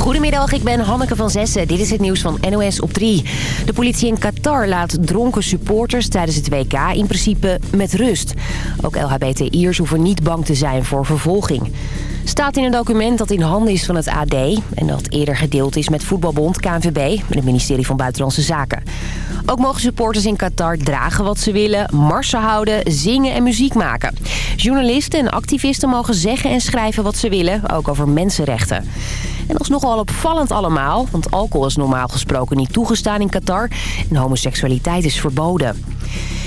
Goedemiddag, ik ben Hanneke van Zessen. Dit is het nieuws van NOS op 3. De politie in Qatar laat dronken supporters tijdens het WK in principe met rust. Ook LHBTI'ers hoeven niet bang te zijn voor vervolging. Staat in een document dat in handen is van het AD... en dat eerder gedeeld is met voetbalbond KNVB... en het ministerie van Buitenlandse Zaken. Ook mogen supporters in Qatar dragen wat ze willen... marsen houden, zingen en muziek maken. Journalisten en activisten mogen zeggen en schrijven wat ze willen... ook over mensenrechten. En dat is nogal opvallend allemaal... want alcohol is normaal gesproken niet toegestaan in Qatar... en homoseksualiteit is verboden.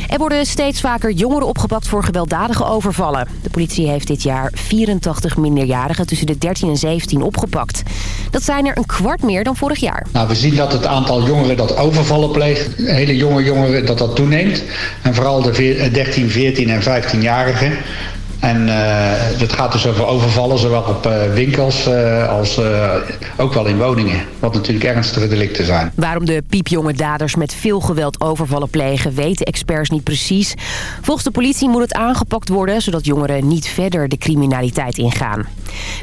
Er worden steeds vaker jongeren opgepakt voor gewelddadige overvallen. De politie heeft dit jaar 84 minderjarigen tussen de 13 en 17 opgepakt. Dat zijn er een kwart meer dan vorig jaar. Nou, we zien dat het aantal jongeren dat overvallen pleegt, hele jonge jongeren, dat dat toeneemt. En vooral de 13, 14 en 15-jarigen. En uh, het gaat dus over overvallen, zowel op uh, winkels uh, als ook wel in woningen. Wat natuurlijk ernstige delicten zijn. Waarom de piepjonge daders met veel geweld overvallen plegen... weten experts niet precies. Volgens de politie moet het aangepakt worden... zodat jongeren niet verder de criminaliteit ingaan.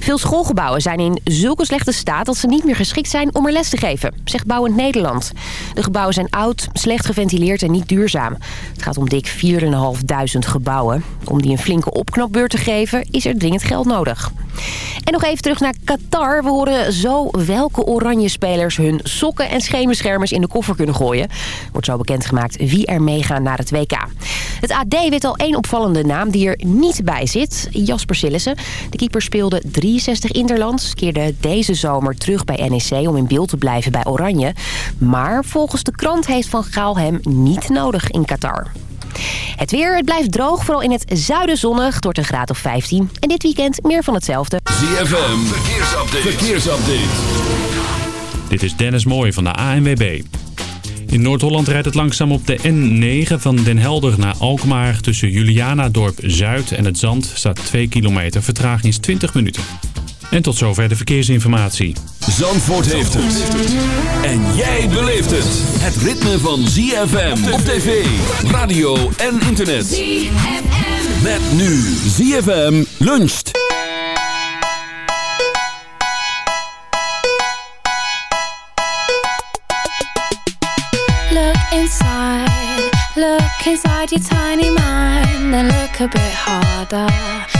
Veel schoolgebouwen zijn in zulke slechte staat... dat ze niet meer geschikt zijn om er les te geven, zegt Bouwend Nederland. De gebouwen zijn oud, slecht geventileerd en niet duurzaam. Het gaat om dik 4.500 gebouwen. Om die een flinke opknap te geven, is er dringend geld nodig. En nog even terug naar Qatar. We horen zo welke oranje spelers hun sokken en schemerschermers in de koffer kunnen gooien. Wordt zo bekendgemaakt wie er meegaan naar het WK. Het AD weet al één opvallende naam die er niet bij zit. Jasper Sillissen. De keeper speelde 63 interlands. Keerde deze zomer terug bij NEC om in beeld te blijven bij Oranje. Maar volgens de krant heeft Van Gaal hem niet nodig in Qatar. Het weer, het blijft droog, vooral in het zuiden zonnig, door een graad of 15. En dit weekend meer van hetzelfde. ZFM, verkeersupdate. verkeersupdate. Dit is Dennis Mooij van de ANWB. In Noord-Holland rijdt het langzaam op de N9 van Den Helder naar Alkmaar. Tussen Julianadorp Zuid en het Zand staat 2 kilometer. Vertraging is 20 minuten. En tot zover de verkeersinformatie. Zandvoort heeft het. En jij beleeft het. Het ritme van ZFM op tv, radio en internet. ZFM. Met nu ZFM luncht. Look inside, look inside your tiny mind. Then look a bit harder.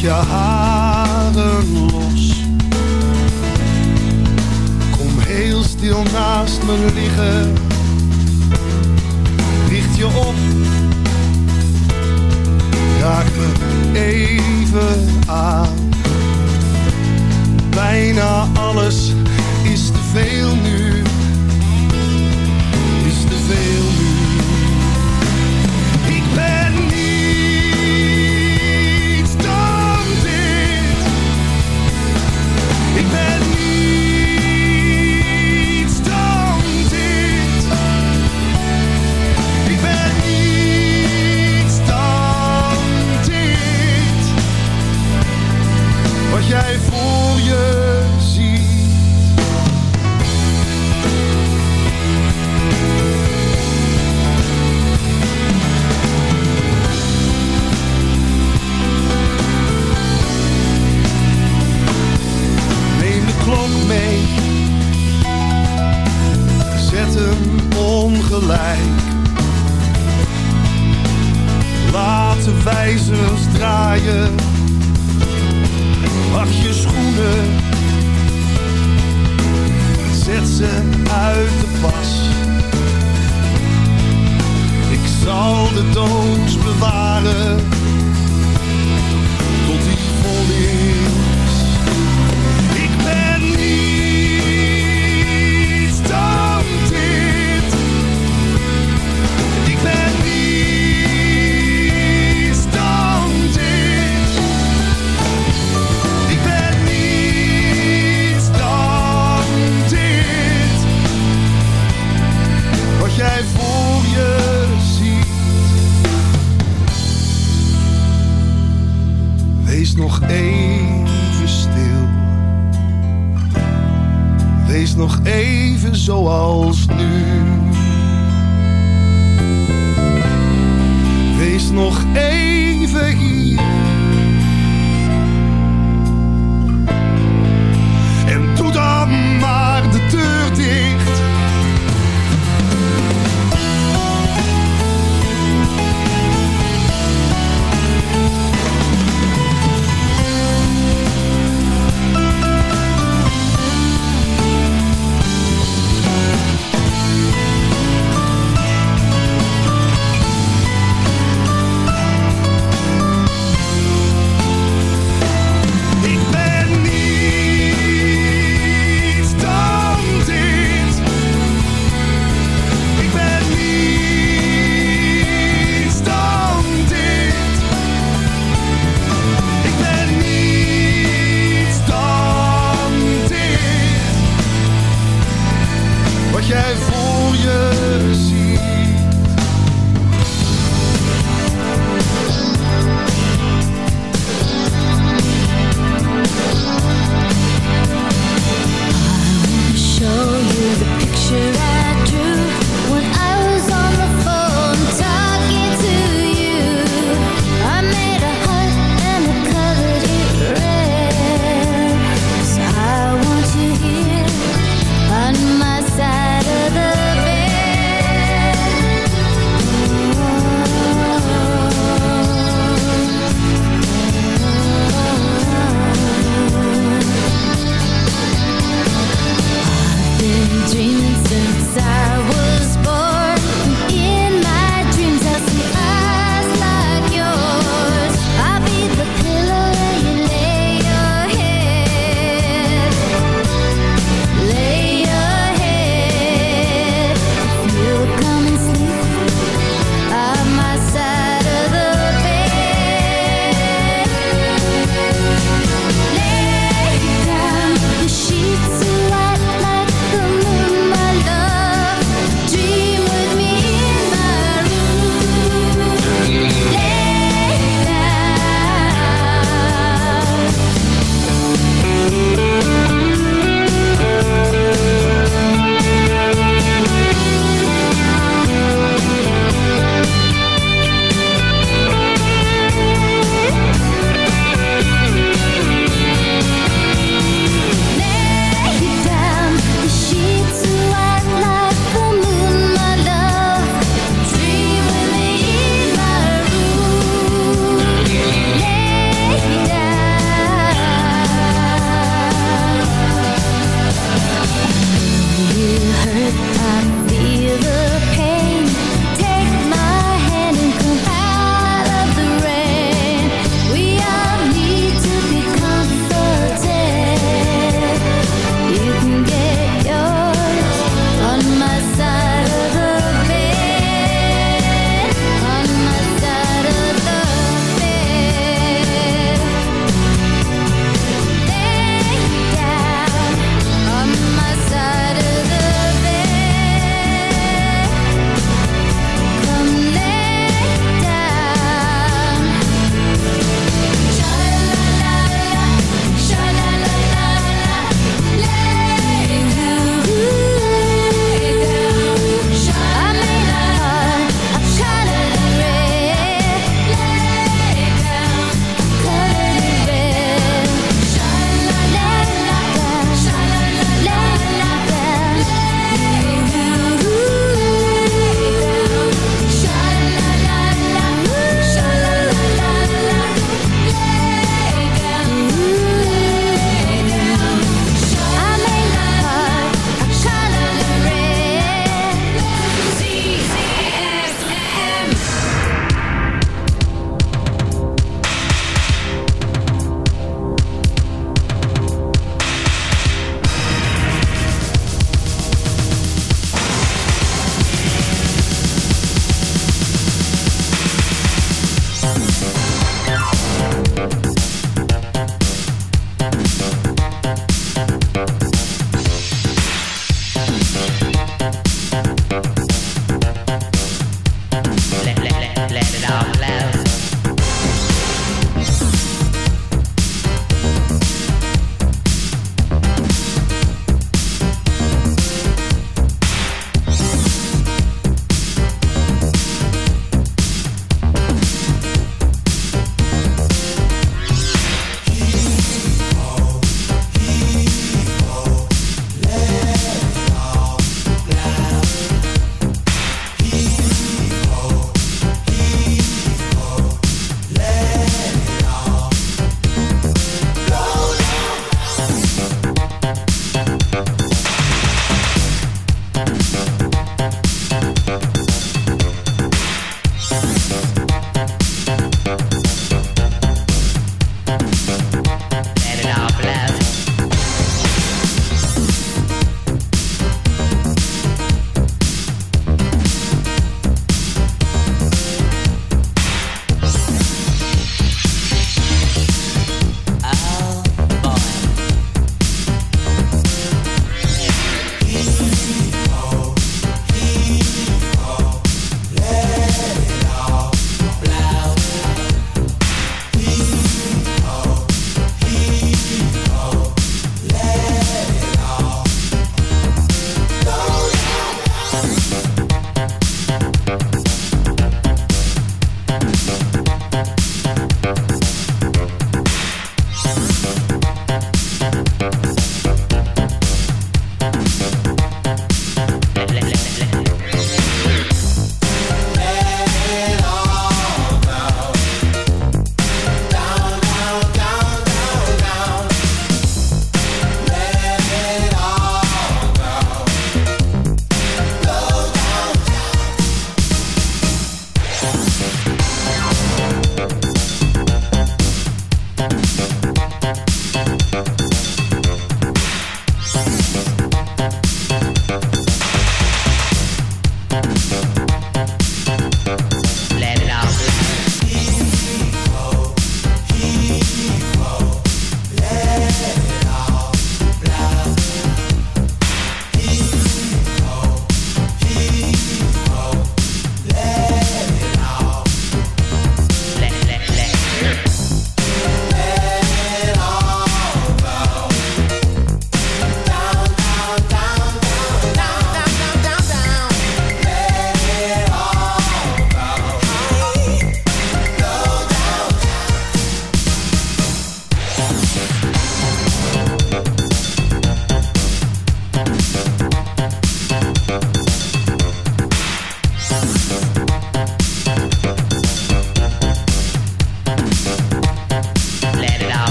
je haren los. Kom heel stil naast me liggen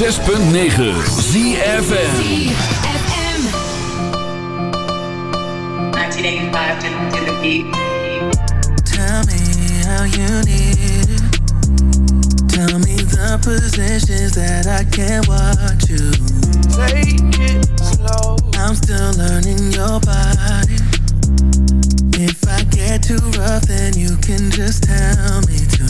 106.9 ZFM Tell me how you need it. Tell me the positions that I can watch you. Take it slow. I'm still learning your body. If I get too rough, then you can just tell me to.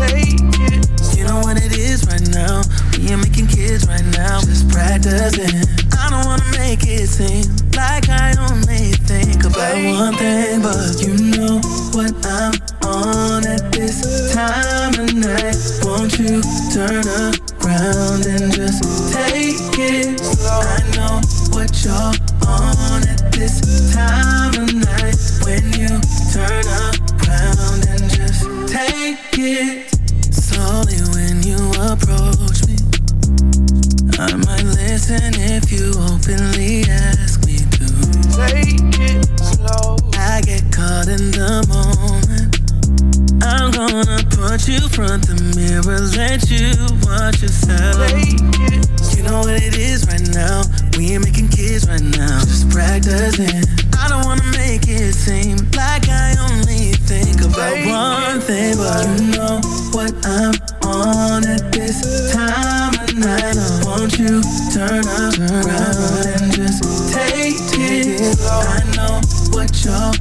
Take it slow. You know what it is right now. You're making kids right now, just practicing. I don't wanna make it seem like I only think about one thing, but you know what I'm you turn around and just take it. I know what you're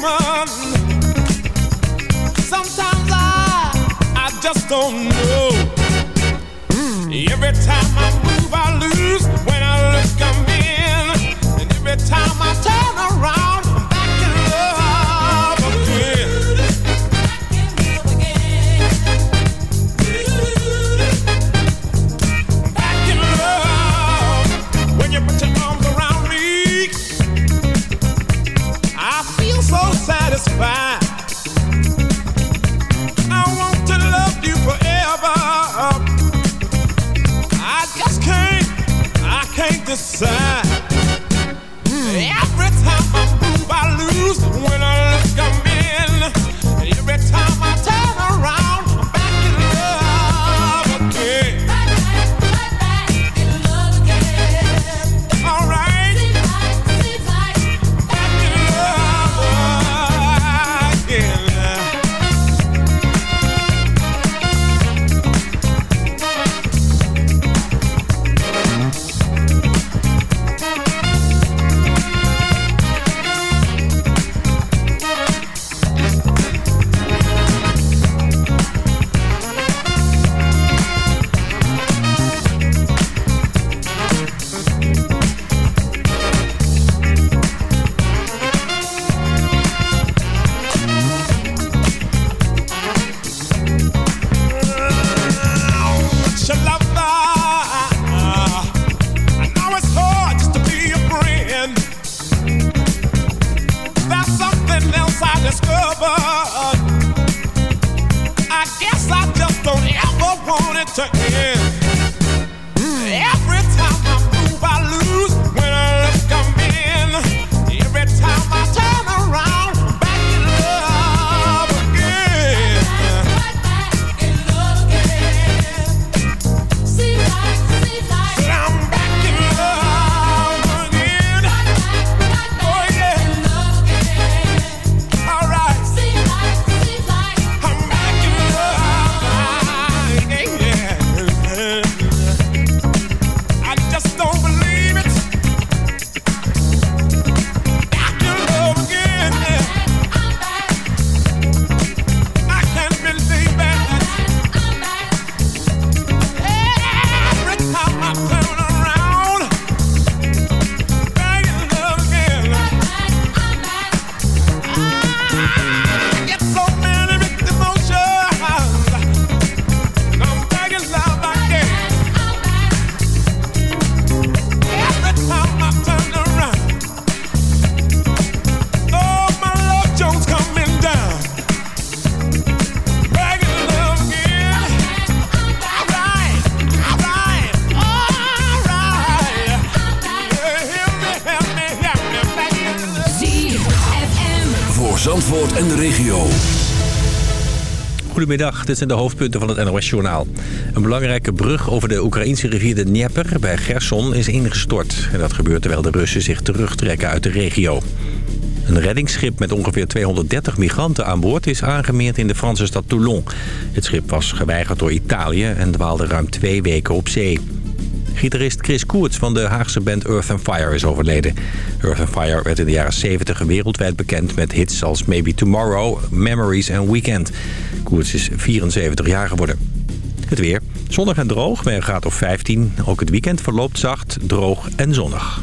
human. Sometimes I, I just don't know. Every time I move, I lose. Don't ever want it to end. Every time Goedemiddag, dit zijn de hoofdpunten van het NOS-journaal. Een belangrijke brug over de Oekraïnse rivier de Dnieper bij Gerson is ingestort. En dat gebeurt terwijl de Russen zich terugtrekken uit de regio. Een reddingsschip met ongeveer 230 migranten aan boord is aangemeerd in de Franse stad Toulon. Het schip was geweigerd door Italië en dwaalde ruim twee weken op zee. Gitarist Chris Koerts van de Haagse band Earth and Fire is overleden. Earth and Fire werd in de jaren 70 wereldwijd bekend met hits als Maybe Tomorrow, Memories en Weekend. Koerts is 74 jaar geworden. Het weer. Zonnig en droog bij een graad of 15. Ook het weekend verloopt zacht, droog en zonnig.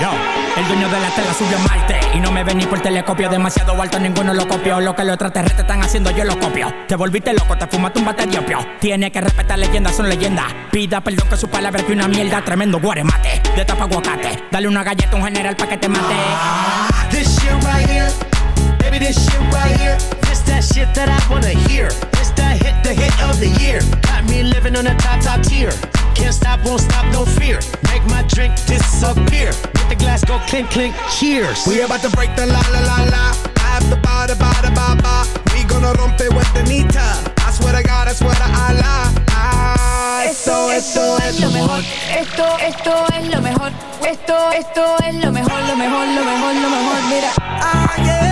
Ja, en dueño de la tela subió a Marte Y no me ven ni por telescopio. Demasiado alto, ninguno lo copió. Lo que los extraterrestres están haciendo, yo lo copio. Te volviste loco, te fumaste un bate de opio. Tiene que respetar leyendas, son leyendas. Pida perdón que su palabra que una mierda Tremendo guaremate, de tapa aguacate. Dale una galleta a un general pa' que te mate. This shit right here, baby, this shit right here. This that shit that I wanna hear. This that hit, the hit of the year. Got me living on a top, top tier. Can't stop, won't stop, no fear. Make my drink disappear. Let the glass go clink, clink, cheers. We about to break the la la la la. I have the ba da ba da ba ba. We gonna rompe with the nita. I swear to God, I swear to Allah. Ah, esto, esto es lo mejor. Esto, esto es lo mejor. Esto, esto es lo mejor, lo mejor, lo mejor, lo mejor. Mira. Ah, yeah.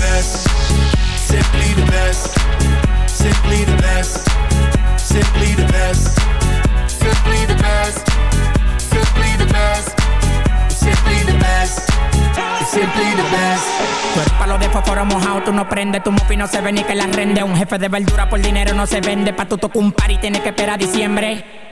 best. Simply the best. Simply the best. Simply the best. Simply the best. Simply the best. Simply the best. Simply the best. Tú palo de fósforo mojado, tú no prendes, tu mufi no se ve ni que la rende. Un jefe de verdura por dinero no se vende. Pa' tu tocar un y tienes que esperar a diciembre.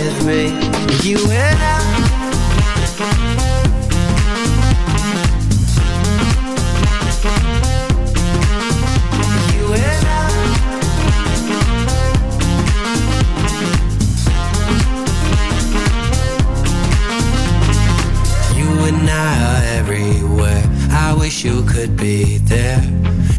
With me. You and I. You and I. You and I are everywhere. I wish you could be there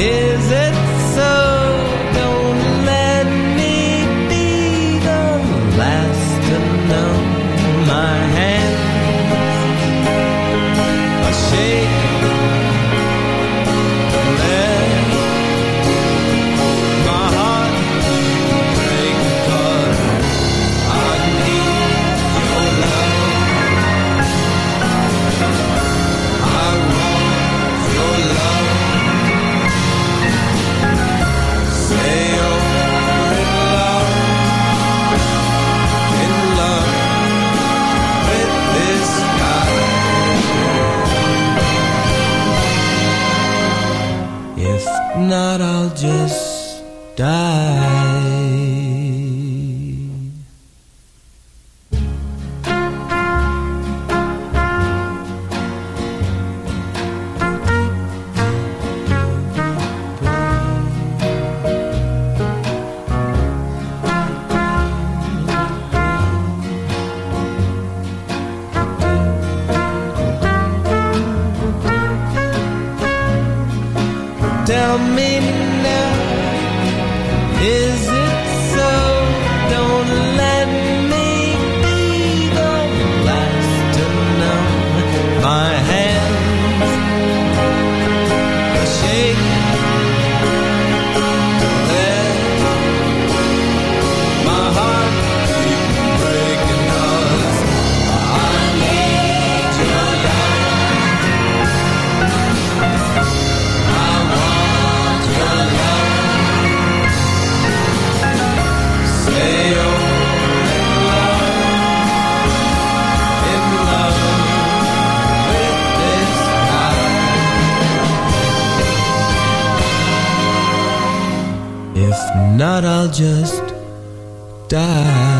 Is it just die. Die.